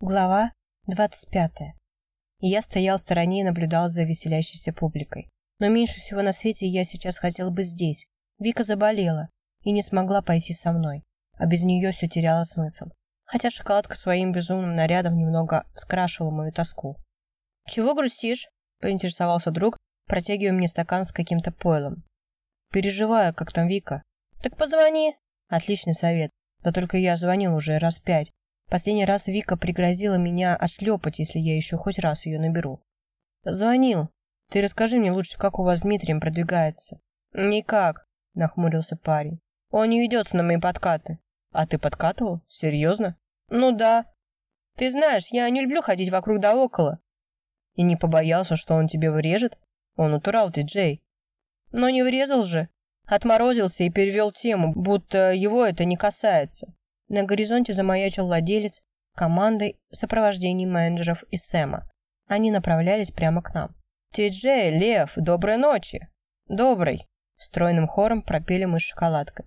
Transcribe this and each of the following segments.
Глава двадцать пятая. Я стоял в стороне и наблюдал за веселящейся публикой. Но меньше всего на свете я сейчас хотел бы здесь. Вика заболела и не смогла пойти со мной, а без нее все теряло смысл. Хотя шоколадка своим безумным нарядом немного скрашивала мою тоску. «Чего грустишь?» – поинтересовался друг, протягивая мне стакан с каким-то пойлом. «Переживаю, как там Вика». «Так позвони». Отличный совет. Да только я звонил уже раз пять, Последний раз Вика пригрозила меня отшлепать, если я еще хоть раз ее наберу. Звонил. Ты расскажи мне лучше, как у вас с Дмитрием продвигается. Никак, нахмурился парень. Он не ведется на мои подкаты. А ты подкатывал? Серьезно? Ну да. Ты знаешь, я не люблю ходить вокруг да около. И не побоялся, что он тебе врежет? Он натурал диджей. Но не врезал же. Отморозился и перевел тему, будто его это не касается. На горизонте замаячил владелец команды в сопровождении менеджеров и Сэма. Они направлялись прямо к нам. «Ти-Джей, Лев, доброй ночи!» «Доброй!» Стройным хором пропели мы с шоколадкой.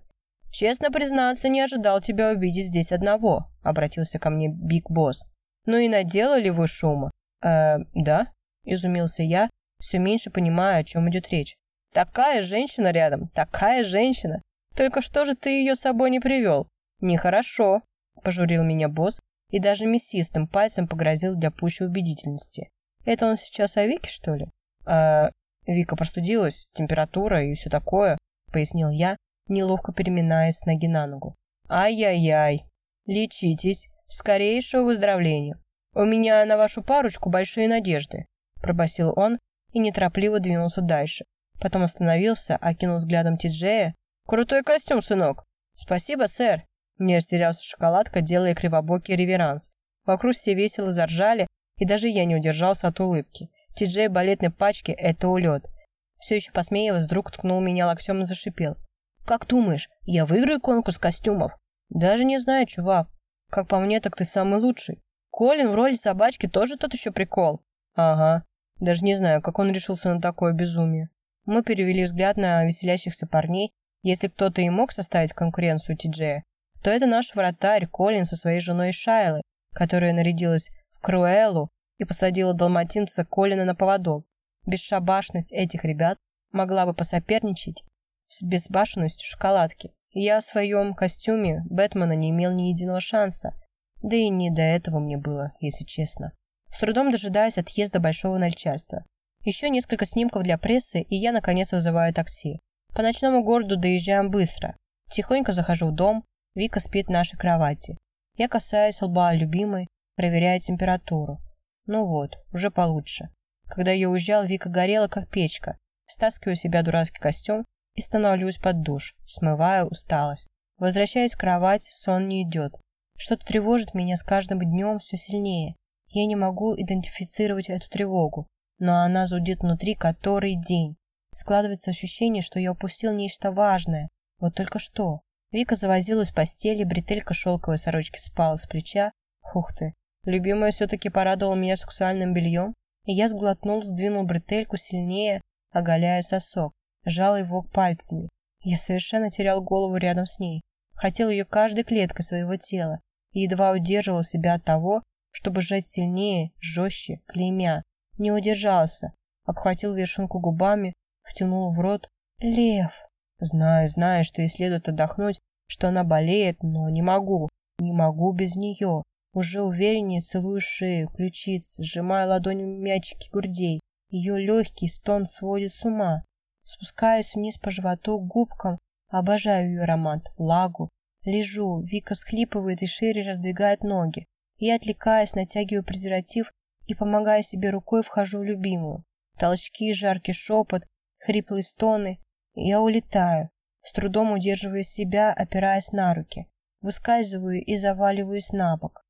«Честно признаться, не ожидал тебя увидеть здесь одного», — обратился ко мне Биг Босс. «Ну и наделали вы шума?» «Э, да?» — изумился я, все меньше понимая, о чем идет речь. «Такая женщина рядом, такая женщина! Только что же ты ее с собой не привел? «Нехорошо», – пожурил меня босс и даже мясистым пальцем погрозил для пущей убедительности. «Это он сейчас о Вике, что ли?» «А Вика простудилась, температура и все такое», – пояснил я, неловко переминаясь с ноги на ногу. «Ай-яй-яй! Лечитесь! Скорейшего выздоровления! У меня на вашу парочку большие надежды!» – пробасил он и неторопливо двинулся дальше. Потом остановился, окинул взглядом Тиджея. «Крутой костюм, сынок!» «Спасибо, сэр!» Не растерялся шоколадка, делая кривобокий реверанс. Вокруг все весело заржали, и даже я не удержался от улыбки. Ти-Джей балетной пачки – это улет. Все еще посмеиваясь, вдруг ткнул меня локтем и зашипел. «Как думаешь, я выиграю конкурс костюмов?» «Даже не знаю, чувак. Как по мне, так ты самый лучший. Колин в роли собачки тоже тот еще прикол». «Ага. Даже не знаю, как он решился на такое безумие». Мы перевели взгляд на веселящихся парней. Если кто-то и мог составить конкуренцию Ти-Джея, то это наш вратарь Колин со своей женой Шайлой, которая нарядилась в Круэллу и посадила далматинца Колина на поводок. Бесшабашность этих ребят могла бы посоперничать с безбашенностью шоколадки. Я в своем костюме Бэтмена не имел ни единого шанса, да и не до этого мне было, если честно. С трудом дожидаясь отъезда большого начальства. Еще несколько снимков для прессы, и я наконец вызываю такси. По ночному городу доезжаем быстро. Тихонько захожу в дом, Вика спит в нашей кровати. Я касаюсь лба любимой, проверяя температуру. Ну вот, уже получше. Когда я уезжал, Вика горела, как печка. Стаскиваю себя дурацкий костюм и становлюсь под душ, смываю усталость. Возвращаюсь в кровать, сон не идет. Что-то тревожит меня с каждым днем все сильнее. Я не могу идентифицировать эту тревогу, но она зудит внутри который день. Складывается ощущение, что я упустил нечто важное. Вот только что. Вика завозилась в постели, бретелька шелковой сорочки спала с плеча. Хух ты. Любимая все-таки порадовала меня сексуальным бельем, и я сглотнул, сдвинул бретельку сильнее, оголяя сосок, сжал его пальцами. Я совершенно терял голову рядом с ней. Хотел ее каждой клеткой своего тела и едва удерживал себя от того, чтобы сжать сильнее, жестче, клеймя. Не удержался, обхватил вершинку губами, втянул в рот. «Лев!» Знаю, знаю, что ей следует отдохнуть, что она болеет, но не могу, не могу без нее. Уже увереннее целую шею, ключицы, сжимая ладонями мячики грудей. Ее легкий стон сводит с ума. Спускаюсь вниз по животу губкам, обожаю ее аромат, влагу. Лежу, Вика схлипывает и шире раздвигает ноги. Я, отвлекаясь, натягиваю презерватив и, помогая себе рукой, вхожу в любимую. Толчки, жаркий шепот, хриплые стоны. Я улетаю, с трудом удерживая себя, опираясь на руки. Выскальзываю и заваливаюсь на бок.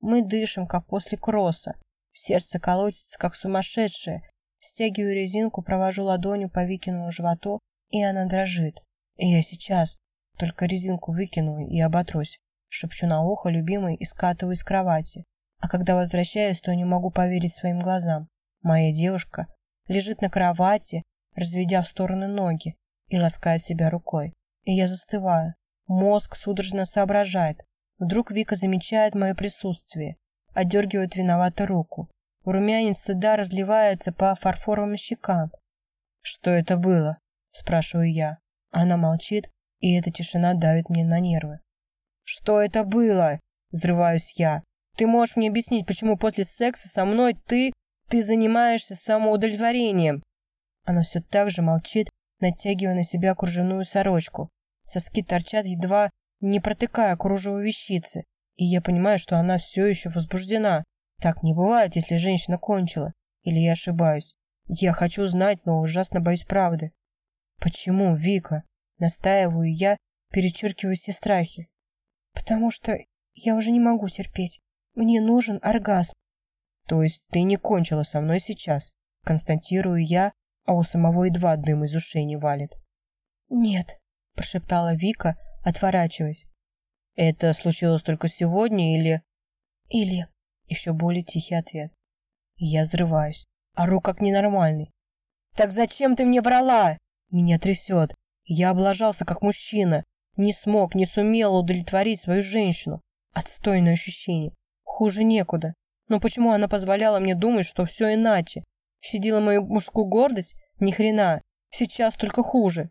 Мы дышим, как после кросса. Сердце колотится, как сумасшедшее. Стягиваю резинку, провожу ладонью по Викиному животу, и она дрожит. И я сейчас только резинку выкину и оботрусь. Шепчу на ухо любимой и скатываюсь с кровати. А когда возвращаюсь, то не могу поверить своим глазам. Моя девушка лежит на кровати, разведя в стороны ноги и лаская себя рукой. И я застываю. Мозг судорожно соображает. Вдруг Вика замечает мое присутствие. отдергивает виновато руку. Румянец стыда разливается по фарфоровым щекам. «Что это было?» – спрашиваю я. Она молчит, и эта тишина давит мне на нервы. «Что это было?» – взрываюсь я. «Ты можешь мне объяснить, почему после секса со мной ты... ты занимаешься самоудовлетворением?» Она все так же молчит, натягивая на себя кружевную сорочку. Соски торчат, едва не протыкая кружево вещицы, и я понимаю, что она все еще возбуждена. Так не бывает, если женщина кончила. Или я ошибаюсь. Я хочу знать, но ужасно боюсь правды. Почему, Вика? Настаиваю я, перечеркивая все страхи. Потому что я уже не могу терпеть. Мне нужен оргазм. То есть ты не кончила со мной сейчас? Констатирую я, а у самого едва дым из ушей не валит. Нет, прошептала Вика, отворачиваясь. Это случилось только сегодня или... Или... Еще более тихий ответ. Я взрываюсь. Ору как ненормальный. «Так зачем ты мне врала?» Меня трясет. Я облажался как мужчина. Не смог, не сумел удовлетворить свою женщину. Отстойное ощущение. Хуже некуда. Но почему она позволяла мне думать, что все иначе? Щадила мою мужскую гордость? Ни хрена. Сейчас только хуже.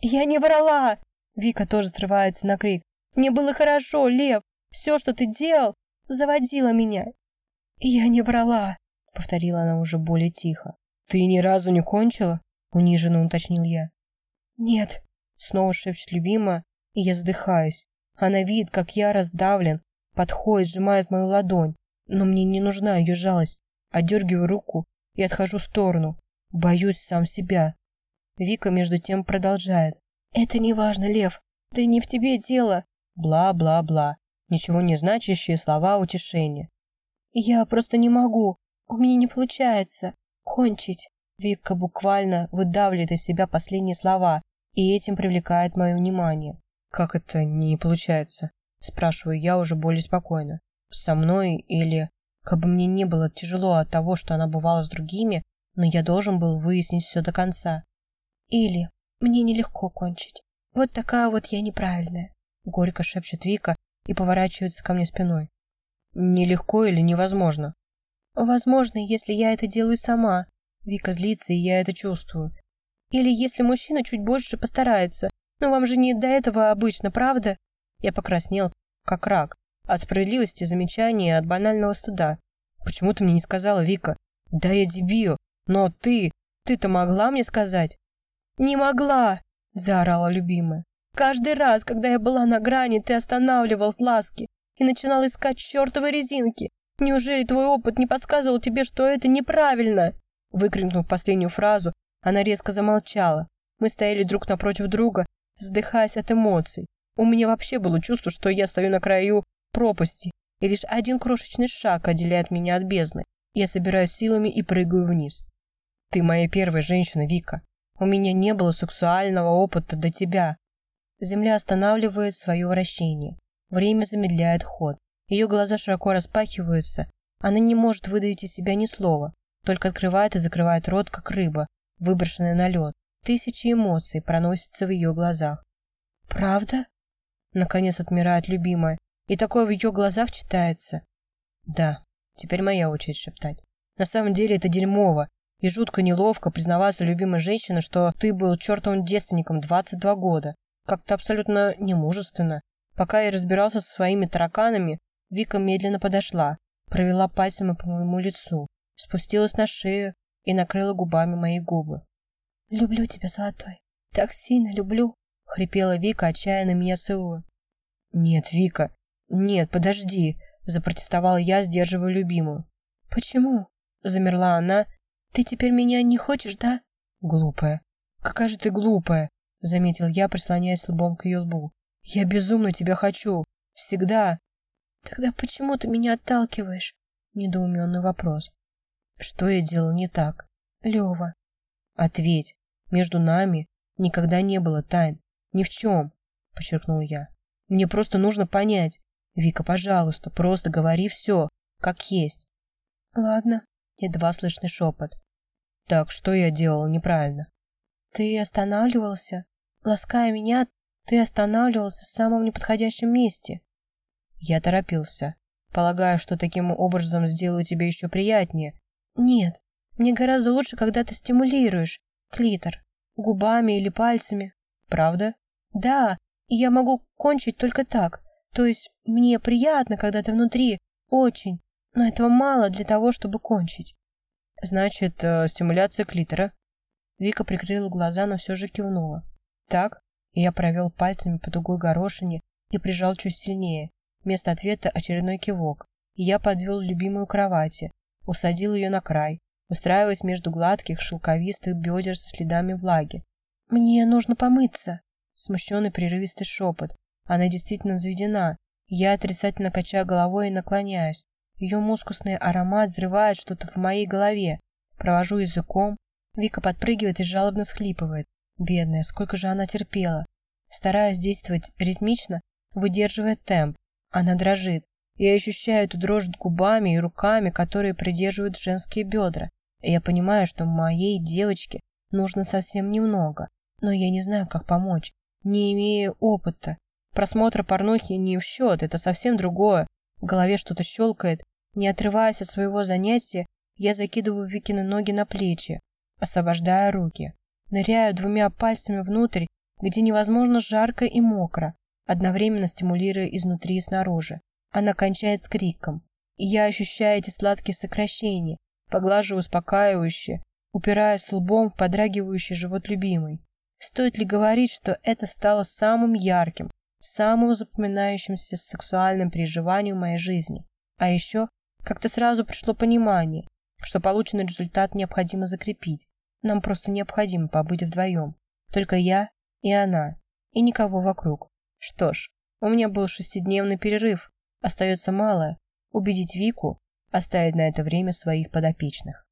«Я не врала!» Вика тоже срывается на крик. «Мне было хорошо, Лев. Все, что ты делал, заводило меня». «Я не врала», — повторила она уже более тихо. «Ты ни разу не кончила?» — униженно уточнил я. «Нет», — снова шепчет любимая, и я задыхаюсь. Она видит, как я раздавлен, подходит, сжимает мою ладонь, но мне не нужна ее жалость. Отдергиваю руку и отхожу в сторону. Боюсь сам себя. Вика между тем продолжает. «Это не важно, Лев. Да не в тебе дело». Бла-бла-бла. Ничего не значащие слова утешения. «Я просто не могу. У меня не получается. Кончить». Вика буквально выдавливает из себя последние слова, и этим привлекает мое внимание. «Как это не получается?» Спрашиваю я уже более спокойно. «Со мной или...» Как бы мне не было тяжело от того, что она бывала с другими, но я должен был выяснить все до конца. Или мне нелегко кончить. Вот такая вот я неправильная. Горько шепчет Вика и поворачивается ко мне спиной. Нелегко или невозможно? Возможно, если я это делаю сама. Вика злится, и я это чувствую. Или если мужчина чуть больше постарается. Но вам же не до этого обычно, правда? Я покраснел, как рак. От справедливости замечания, от банального стыда. Почему ты мне не сказала, Вика? Да я дебил. Но ты, ты-то могла мне сказать? «Не могла!» – заорала любимая. «Каждый раз, когда я была на грани, ты останавливал ласки и начинал искать чертовы резинки. Неужели твой опыт не подсказывал тебе, что это неправильно?» Выкрикнув последнюю фразу, она резко замолчала. Мы стояли друг напротив друга, задыхаясь от эмоций. У меня вообще было чувство, что я стою на краю пропасти, и лишь один крошечный шаг отделяет меня от бездны. Я собираюсь силами и прыгаю вниз. «Ты моя первая женщина, Вика. У меня не было сексуального опыта до тебя. Земля останавливает свое вращение. Время замедляет ход. Ее глаза широко распахиваются. Она не может выдавить из себя ни слова, только открывает и закрывает рот, как рыба, выброшенная на лед. Тысячи эмоций проносятся в ее глазах. «Правда?» Наконец отмирает любимая, и такое в ее глазах читается. «Да, теперь моя очередь шептать. На самом деле это дерьмово, и жутко неловко признаваться любимой женщине, что ты был чертовым девственником 22 года. Как-то абсолютно немужественно. Пока я разбирался со своими тараканами, Вика медленно подошла, провела пальцем по моему лицу, спустилась на шею и накрыла губами мои губы. «Люблю тебя, Золотой. Так сильно люблю!» — хрипела Вика, отчаянно меня целуя. «Нет, Вика, нет, подожди!» — запротестовала я, сдерживая любимую. «Почему?» — замерла она, ты теперь меня не хочешь, да? Глупая. Какая же ты глупая, заметил я, прислоняясь лбом к ее лбу. Я безумно тебя хочу. Всегда. Тогда почему ты меня отталкиваешь? Недоуменный вопрос. Что я делал не так? Лева. Ответь. Между нами никогда не было тайн. Ни в чем, подчеркнул я. Мне просто нужно понять. Вика, пожалуйста, просто говори все, как есть. Ладно. Едва слышный шепот. Так что я делал неправильно? Ты останавливался. Лаская меня, ты останавливался в самом неподходящем месте. Я торопился. Полагаю, что таким образом сделаю тебе еще приятнее. Нет, мне гораздо лучше, когда ты стимулируешь клитор губами или пальцами. Правда? Да, и я могу кончить только так. То есть мне приятно, когда ты внутри, очень, но этого мало для того, чтобы кончить. Значит, э, стимуляция клитора. Вика прикрыла глаза, но все же кивнула. Так, и я провел пальцами по тугой горошине и прижал чуть сильнее. Вместо ответа очередной кивок. И я подвел любимую кровати, усадил ее на край, устраиваясь между гладких, шелковистых бедер со следами влаги. «Мне нужно помыться!» Смущенный прерывистый шепот. Она действительно заведена. Я отрицательно качаю головой и наклоняюсь. Ее мускусный аромат взрывает что-то в моей голове. Провожу языком. Вика подпрыгивает и жалобно схлипывает. Бедная, сколько же она терпела. Стараясь действовать ритмично, выдерживая темп. Она дрожит. Я ощущаю эту дрожь губами и руками, которые придерживают женские бедра. И я понимаю, что моей девочке нужно совсем немного. Но я не знаю, как помочь. Не имея опыта. Просмотр порнухи не в счет, это совсем другое. В голове что-то щелкает. Не отрываясь от своего занятия, я закидываю Викины ноги на плечи, освобождая руки. Ныряю двумя пальцами внутрь, где невозможно жарко и мокро, одновременно стимулируя изнутри и снаружи. Она кончает с криком. И я ощущаю эти сладкие сокращения, поглаживаю успокаивающе, упираясь лбом в подрагивающий живот любимой. Стоит ли говорить, что это стало самым ярким, самым запоминающимся сексуальным переживанием в моей жизни? А еще как-то сразу пришло понимание, что полученный результат необходимо закрепить. Нам просто необходимо побыть вдвоем. Только я и она, и никого вокруг. Что ж, у меня был шестидневный перерыв. Остается малое – убедить Вику оставить на это время своих подопечных.